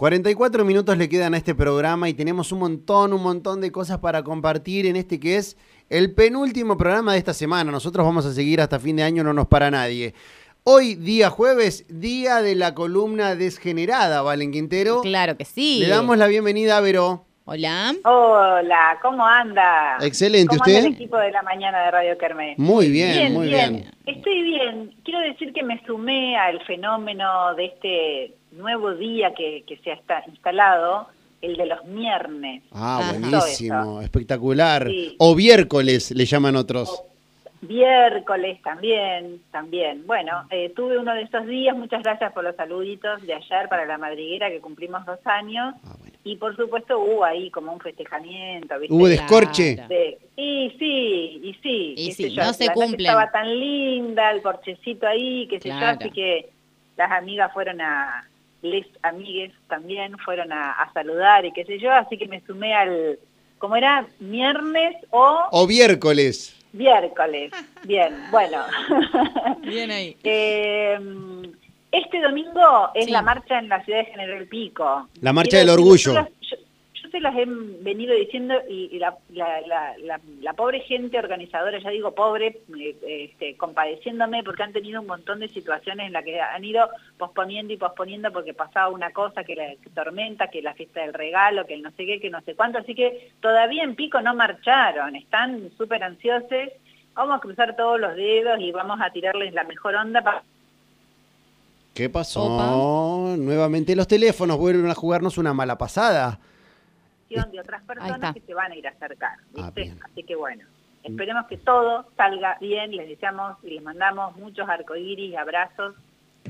44 minutos le quedan a este programa y tenemos un montón, un montón de cosas para compartir en este que es el penúltimo programa de esta semana. Nosotros vamos a seguir hasta fin de año, no nos para nadie. Hoy, día jueves, día de la columna desgenerada, Valen Quintero. Claro que sí. Le damos la bienvenida a Vero. Hola. Hola, ¿cómo anda? Excelente, ¿Cómo ¿usted? anda el equipo de la mañana de Radio Kermés? Muy bien, muy bien. Estoy bien. Quiero decir que me sumé al fenómeno de este nuevo día que, que se ha instalado, el de los viernes. Ah, buenísimo, espectacular. Sí. O viércoles le llaman otros. Miércoles también, también. Bueno, eh, tuve uno de esos días, muchas gracias por los saluditos de ayer para la madriguera que cumplimos dos años. Ah, bueno. Y por supuesto hubo ahí como un festejamiento, ¿viste? Hubo descorche. De- y sí, y sí. Y sí, yo, no se cumplen. Estaba tan linda, el porchecito ahí, qué sé Claro. yo, así que las amigas fueron a, les amigues también fueron a, a saludar y qué sé yo, así que me sumé al, ¿cómo era? ¿Viernes o O viércoles. miércoles? Bien, bueno. Bien ahí. Eh, este domingo es Sí. la marcha en la ciudad de General Pico. La marcha del orgullo. Yo, yo- yo se las he venido diciendo y, y la, la- la- pobre gente organizadora, ya digo pobre, eh, este, compadeciéndome porque han tenido un montón de situaciones en las que han ido posponiendo y posponiendo porque pasaba una cosa, que la que tormenta, que la fiesta del regalo, que el no sé qué, que no sé cuánto, así que todavía en Pico no marcharon, están súper ansiosos. Vamos a cruzar todos los dedos y vamos a tirarles la mejor onda para ¿Qué pasó? Nuevamente los teléfonos vuelven a jugarnos una mala pasada. de otras personas que se van a ir a acercar, Ah, ¿viste? bien. Así que bueno, esperemos que todo salga bien, les deseamos y les mandamos muchos arcoíris, abrazos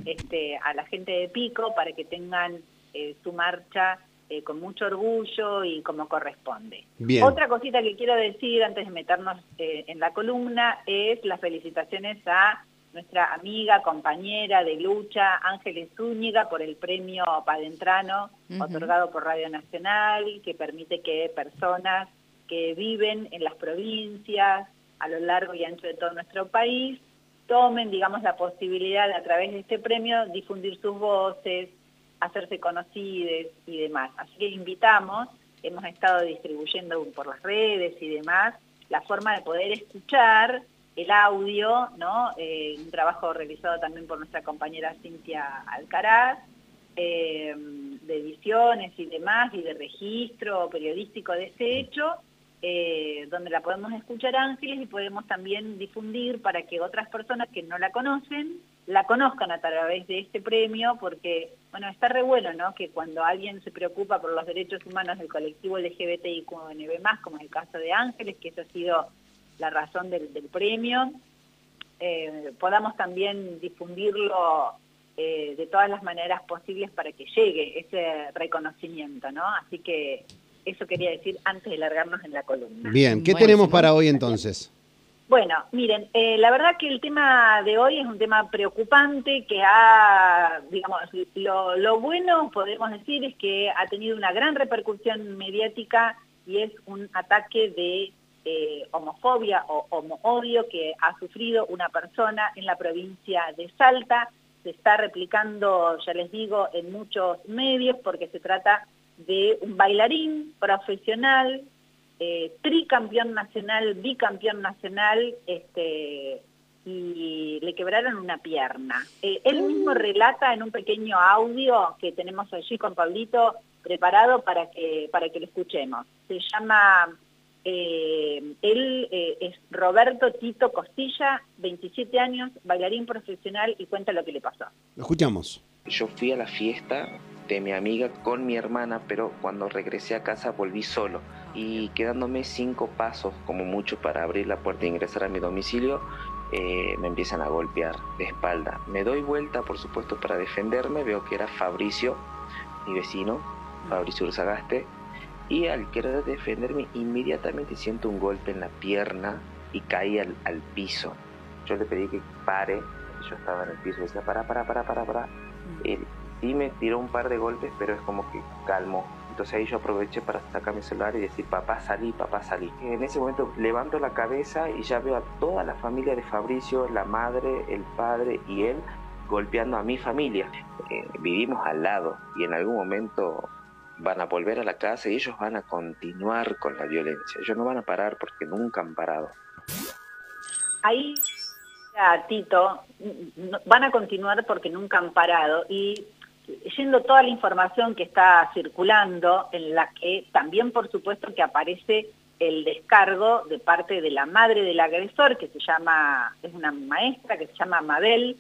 este, a la gente de Pico para que tengan eh, su marcha eh, con mucho orgullo y como corresponde. Bien. Otra cosita que quiero decir antes de meternos eh, en la columna es las felicitaciones a nuestra amiga, compañera de lucha, Ángeles Zúñiga, por el premio Padentrano, otorgado por Radio Nacional, que permite que personas que viven en las provincias, a lo largo y ancho de todo nuestro país, tomen, digamos, la posibilidad de a través de este premio difundir sus voces, hacerse conocidas y demás. Así que invitamos, hemos estado distribuyendo por las redes y demás, la forma de poder escuchar el audio, ¿no? Eh, un trabajo realizado también por nuestra compañera Cintia Alcaraz, eh, de ediciones y demás, y de registro periodístico de este hecho, eh, donde la podemos escuchar Ángeles y podemos también difundir para que otras personas que no la conocen, la conozcan a través de este premio, porque, bueno, está re bueno, ¿no?, que cuando alguien se preocupa por los derechos humanos del colectivo LGBTIQNB+, como es el caso de Ángeles, que eso ha sido la razón del, del premio, eh, podamos también difundirlo eh, de todas las maneras posibles para que llegue ese reconocimiento, ¿no? Así que eso quería decir antes de largarnos en la columna. Bien, ¿qué tenemos para hoy entonces? Bueno, miren, eh, la verdad que el tema de hoy es un tema preocupante que ha, digamos, lo, lo bueno podemos decir es que ha tenido una gran repercusión mediática y es un ataque de eh, homofobia o homo-odio que ha sufrido una persona en la provincia de Salta. Se está replicando, ya les digo, en muchos medios porque se trata de un bailarín profesional eh, tricampeón nacional, bicampeón nacional, este, y le quebraron una pierna. Eh, él mismo relata en un pequeño audio que tenemos allí con Pablito preparado para que, para que lo escuchemos. Se llama, eh, él eh, es Roberto Tito Costilla, 27 años, bailarín profesional y cuenta lo que le pasó. Lo escuchamos. Yo fui a la fiesta de mi amiga con mi hermana, pero cuando regresé a casa volví solo y quedándome cinco pasos como mucho para abrir la puerta e ingresar a mi domicilio, eh, me empiezan a golpear de espalda. Me doy vuelta, por supuesto, para defenderme, veo que era Fabricio, mi vecino, Fabricio Urzagaste, y al querer defenderme inmediatamente siento un golpe en la pierna y caí al, al piso. Yo le pedí que pare, yo estaba en el piso, decía, para, para, para, para, para. Él sí me tiró un par de golpes, pero es como que calmó. Entonces ahí yo aproveché para sacar mi celular y decir, papá salí, papá salí. En ese momento levanto la cabeza y ya veo a toda la familia de Fabricio, la madre, el padre y él, golpeando a mi familia. Eh, vivimos al lado y en algún momento van a volver a la casa y ellos van a continuar con la violencia. Ellos no van a parar porque nunca han parado. Ahí, Tito, van a continuar porque nunca han parado y yendo toda la información que está circulando, en la que también por supuesto que aparece el descargo de parte de la madre del agresor, que se llama, es una maestra que se llama Mabel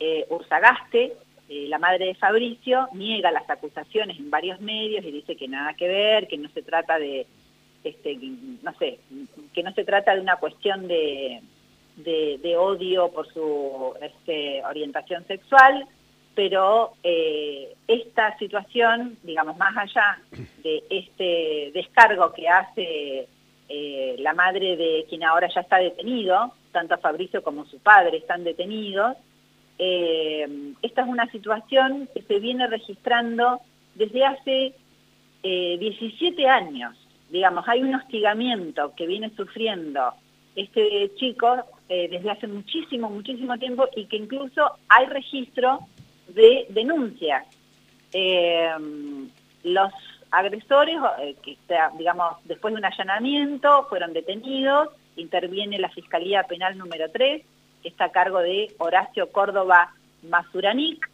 eh, Ursagaste, eh, la madre de Fabricio, niega las acusaciones en varios medios y dice que nada que ver, que no se trata de, este, no sé, que no se trata de una cuestión de, odio por su este, orientación sexual, pero eh, esta situación, digamos, más allá de este descargo que hace eh, la madre de quien ahora ya está detenido, tanto Fabricio como su padre están detenidos, eh, esta es una situación que se viene registrando desde hace 17 años. Digamos, hay un hostigamiento que viene sufriendo este chico desde hace muchísimo, muchísimo tiempo y que incluso hay registro de denuncias. Eh, los agresores, eh, que digamos, después de un allanamiento, fueron detenidos, interviene la Fiscalía Penal número 3, que está a cargo de Horacio Córdoba Mazuranic,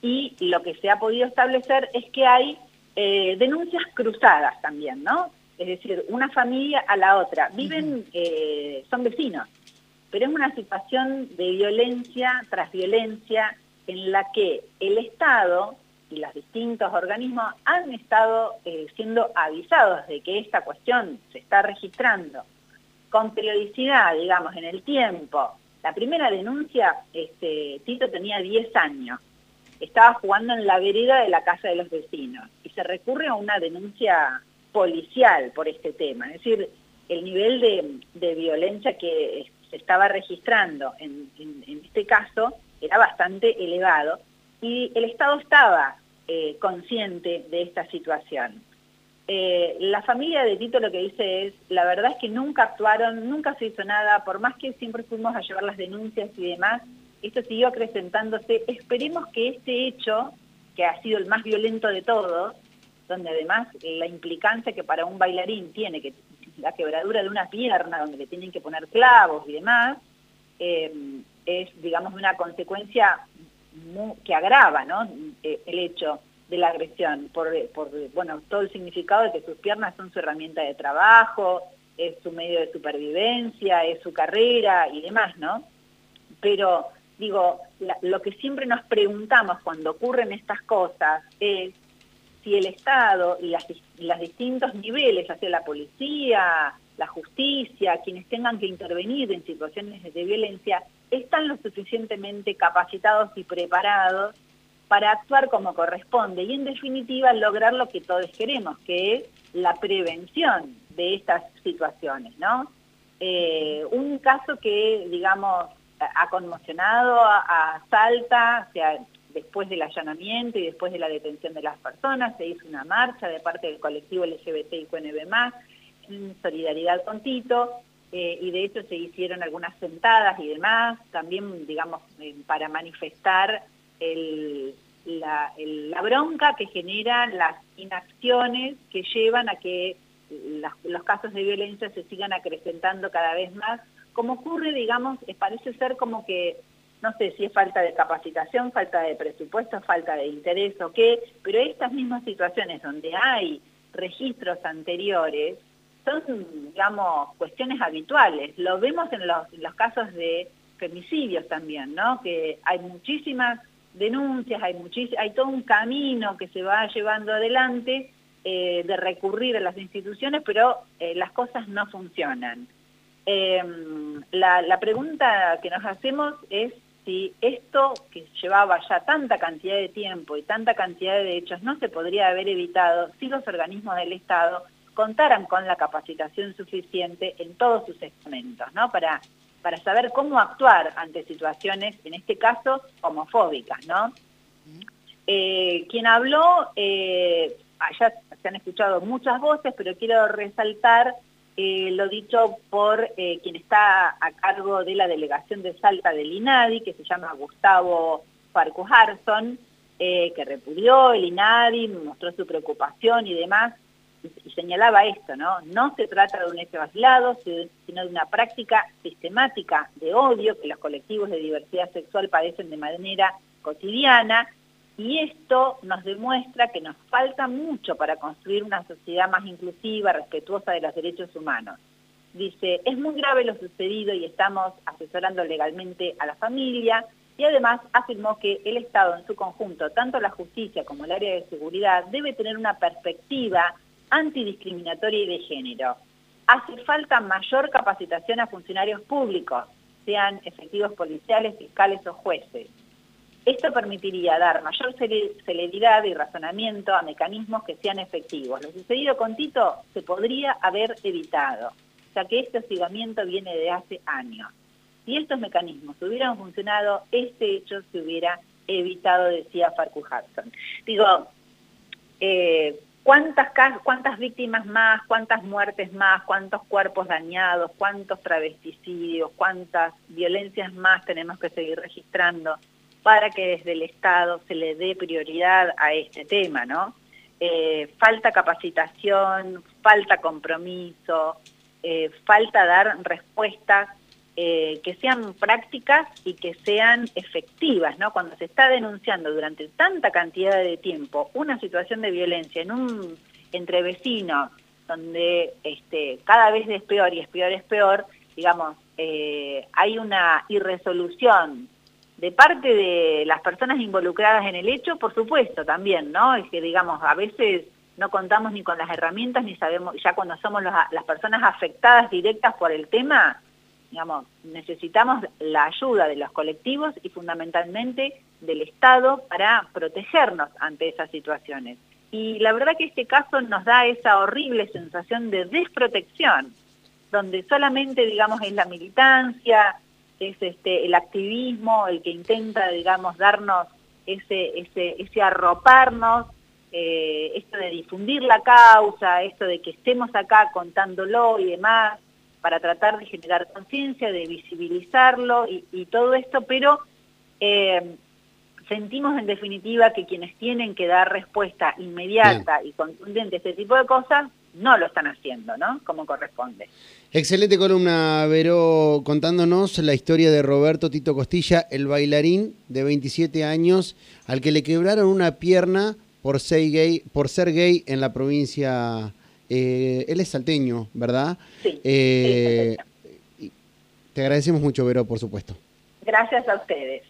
y lo que se ha podido establecer es que hay eh, denuncias cruzadas también, ¿no? Es decir, una familia a la otra. Viven, son vecinos, pero es una situación de violencia tras violencia, en la que el Estado y los distintos organismos han estado eh, siendo avisados de que esta cuestión se está registrando con periodicidad, digamos, en el tiempo. La primera denuncia, este, Tito tenía 10 años, estaba jugando en la vereda de la casa de los vecinos y se recurre a una denuncia policial por este tema. Es decir, el nivel de, violencia que se estaba registrando en este caso era bastante elevado y el Estado estaba eh, consciente de esta situación. Eh, la familia de Tito lo que dice es, la verdad es que nunca actuaron, nunca se hizo nada, por más que siempre fuimos a llevar las denuncias y demás, esto siguió acrecentándose. Esperemos que este hecho, que ha sido el más violento de todos, donde además la implicancia que para un bailarín tiene, que la quebradura de una pierna, donde le tienen que poner clavos y demás, eh, es, digamos, una consecuencia que agrava. Eh, el hecho de la agresión, por, bueno, todo el significado de que sus piernas son su herramienta de trabajo, es su medio de supervivencia, es su carrera y demás, ¿no? Pero, digo, lo que siempre nos preguntamos cuando ocurren estas cosas es si el Estado y las, los distintos niveles, hacia la policía, la justicia, quienes tengan que intervenir en situaciones de violencia, están lo suficientemente capacitados y preparados para actuar como corresponde y en definitiva lograr lo que todos queremos, que es la prevención de estas situaciones, ¿no? Eh, un caso que, digamos, ha conmocionado a, Salta, o sea, después del allanamiento y después de la detención de las personas, se hizo una marcha de parte del colectivo LGBT y QNB+, en solidaridad con Tito, eh, y de hecho se hicieron algunas sentadas y demás, también, digamos, para manifestar la, bronca que generan las inacciones que llevan a que los casos de violencia se sigan acrecentando cada vez más, como ocurre, digamos, parece ser como que, no sé si es falta de capacitación, falta de presupuesto, falta de interés o qué, pero estas mismas situaciones donde hay registros anteriores, son, digamos, cuestiones habituales. Lo vemos en los, casos de femicidios también, ¿no? Que hay muchísimas denuncias, hay, hay todo un camino que se va llevando adelante eh, de recurrir a las instituciones, pero eh, las cosas no funcionan. Em, la, la pregunta que nos hacemos es si esto que llevaba ya tanta cantidad de tiempo y tanta cantidad de hechos no se podría haber evitado si los organismos del Estado contaran con la capacitación suficiente en todos sus estamentos, ¿no? Para, para saber cómo actuar ante situaciones, en este caso, homofóbicas, ¿no? Eh, quien habló, eh, ya se han escuchado muchas voces, pero quiero resaltar eh, lo dicho por eh, quien está a cargo de la delegación de Salta del INADI, que se llama Gustavo eh, que repudió el INADI, mostró su preocupación y demás, y, señalaba esto, ¿no? No se trata de un hecho aislado, sino de una práctica sistemática de odio que los colectivos de diversidad sexual padecen de manera cotidiana, y esto nos demuestra que nos falta mucho para construir una sociedad más inclusiva, respetuosa de los derechos humanos. Dice, es muy grave lo sucedido y estamos asesorando legalmente a la familia y además afirmó que el Estado en su conjunto, tanto la justicia como el área de seguridad, debe tener una perspectiva antidiscriminatoria y de género. Hace falta mayor capacitación a funcionarios públicos, sean efectivos policiales, fiscales o jueces. Esto permitiría dar mayor celeridad y razonamiento a mecanismos que sean efectivos. Lo sucedido con Tito se podría haber evitado, ya que este hostigamiento viene de hace años. Si estos mecanismos hubieran funcionado, este hecho se hubiera evitado, decía Farku Hudson. Digo, eh, ¿cuántas, ¿cuántas víctimas más, cuántas muertes más, cuántos cuerpos dañados, cuántos travesticidios, cuántas violencias más tenemos que seguir registrando? para que desde el Estado se le dé prioridad a este tema, ¿no? Eh, falta capacitación, falta compromiso, eh, falta dar respuestas eh, que sean prácticas y que sean efectivas, ¿no? Cuando se está denunciando durante tanta cantidad de tiempo una situación de violencia en un entre vecinos, donde este, cada vez es peor y es peor, es peor, digamos, hay una irresolución de parte de las personas involucradas en el hecho, por supuesto, también, ¿no? Es que, digamos, a veces no contamos ni con las herramientas, ni sabemos, ya cuando somos las personas afectadas directas por el tema, digamos, necesitamos la ayuda de los colectivos y fundamentalmente del Estado para protegernos ante esas situaciones. Y la verdad que este caso nos da esa horrible sensación de desprotección, donde solamente, digamos, es la militancia, es este, el activismo el que intenta, digamos, darnos ese, ese, ese arroparnos, eh, esto de difundir la causa, esto de que estemos acá contándolo y demás, para tratar de generar conciencia, de visibilizarlo y, todo esto, pero eh, sentimos en definitiva que quienes tienen que dar respuesta inmediata y contundente a este tipo de cosas no lo están haciendo, ¿no? Como corresponde. Excelente columna, Vero, contándonos la historia de Roberto Tito Costilla, el bailarín de 27 años, al que le quebraron una pierna por ser gay, por ser gay en la provincia. Eh, él es salteño, ¿verdad? Sí. Eh, te agradecemos mucho, Vero, por supuesto. Gracias a ustedes.